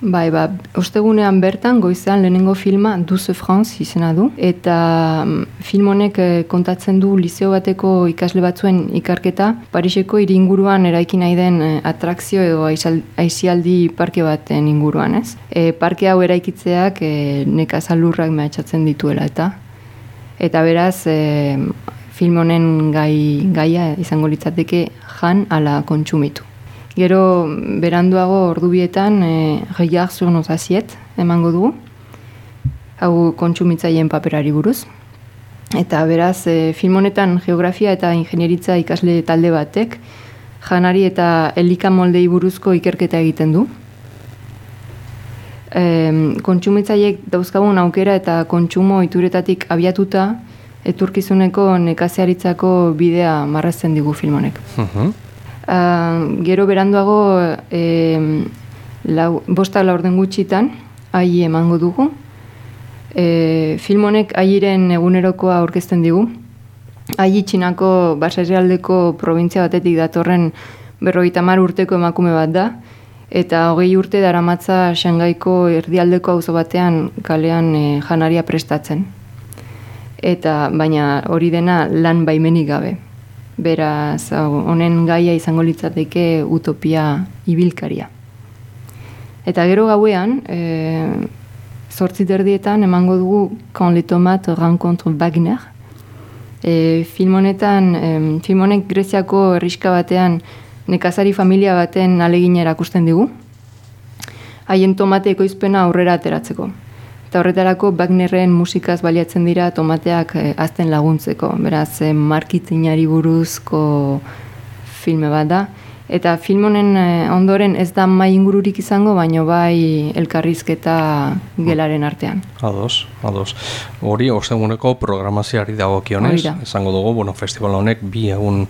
Bai, ba, ostegunean bertan goizean lehenengo filma Duze France izena du eta mm, film honek eh, kontatzen du liceo bateko ikasle batzuen ikarketa Pariseko iringuruan eraiki nahi den eh, atrakzio edo aizialdi parke baten inguruan, ez? E, parke hau eraikitzeak e, nekazalurrak mehatxatzen dituela eta eta beraz e, film honen gai, gaia izango litzateke jan ala kontsumitu. Gero beranduago ordubietan e, gehiago zuen osaziet emango dugu, hau kontsumitzaien paperari buruz. Eta beraz, e, film honetan geografia eta ingenieritza ikasle talde batek, janari eta elika moldei buruzko ikerketa egiten du. E, kontsumitzaiek dauzkagun aukera eta kontsumo ituretatik abiatuta, eturkizuneko nekazearitzako bidea marrazten digu film honek. Uh Uh, gero beranduago e, lau, bosta laurden gutxitan ahi emango dugu. E, film honek ahiren egunerokoa aurkezten digu. Ahi txinako basarialdeko provintzia batetik datorren berrogeita mar urteko emakume bat da. Eta hogei urte daramatza Shangaiko erdialdeko auzo batean kalean e, janaria prestatzen. Eta baina hori dena lan baimenik gabe. Beraz, honen gaia izango litzateke utopia ibilkaria. Eta gero gauean, e, zortzi derdietan emango dugu Quand le tomate rencontre Wagner. E, film honetan, e, film honek Greziako erriska batean nekazari familia baten alegin erakusten digu. Haien tomate ekoizpena aurrera ateratzeko. Eta horretarako Wagnerren musikaz baliatzen dira tomateak eh, azten laguntzeko. Beraz, eh, markitinari buruzko filme bat da. Eta film honen eh, ondoren ez da mai ingururik izango, baino bai elkarrizketa gelaren artean. Ados, ados. Hori, osteguneko programaziari dago kionez, izango dugu, bueno, festival honek bi egun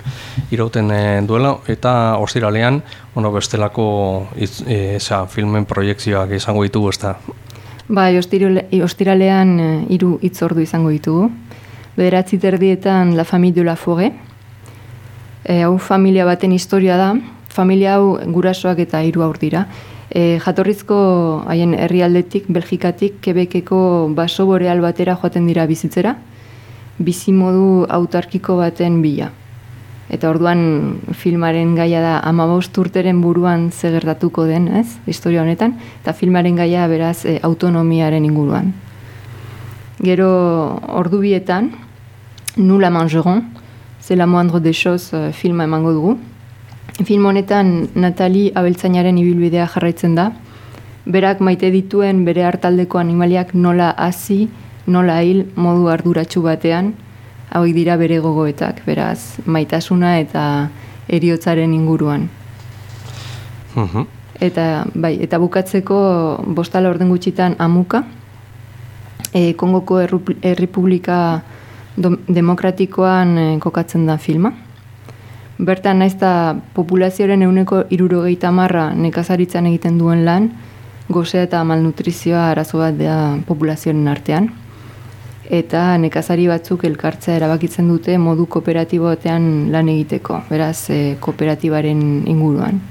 irauten eh, duela, eta ostiralean, bueno, bestelako iz, e, filmen proiektzioak izango ditugu, ez da, Bai, ostiralean eh, hiru itzordu izango ditugu. Bederatzi terdietan La Famille de la Fogue. E, hau familia baten historia da. Familia hau gurasoak eta hiru aur dira. E, jatorrizko haien herrialdetik, Belgikatik, Quebeceko baso boreal batera joaten dira bizitzera. Bizimodu autarkiko baten bila. Eta orduan filmaren gaia da amabost urteren buruan zegertatuko den, ez, historia honetan, eta filmaren gaia beraz e, autonomiaren inguruan. Gero ordubietan, nula mangeron, zela moandro de xoz e, filma emango dugu. Film honetan Natali abeltzainaren ibilbidea jarraitzen da, berak maite dituen bere hartaldeko animaliak nola hasi, nola hil modu arduratsu batean, hauek dira bere gogoetak, beraz, maitasuna eta eriotzaren inguruan. Mhm. Eta, bai, eta bukatzeko bostala orden gutxitan amuka, e, Kongoko Errepublika Demokratikoan e, kokatzen da filma. Bertan naiz da populazioaren euneko irurogeita marra nekazaritzan egiten duen lan, gozea eta malnutrizioa arazo bat da populazioaren artean eta nekazari batzuk elkartzea erabakitzen dute modu kooperatibotean lan egiteko, beraz, e, kooperatibaren inguruan.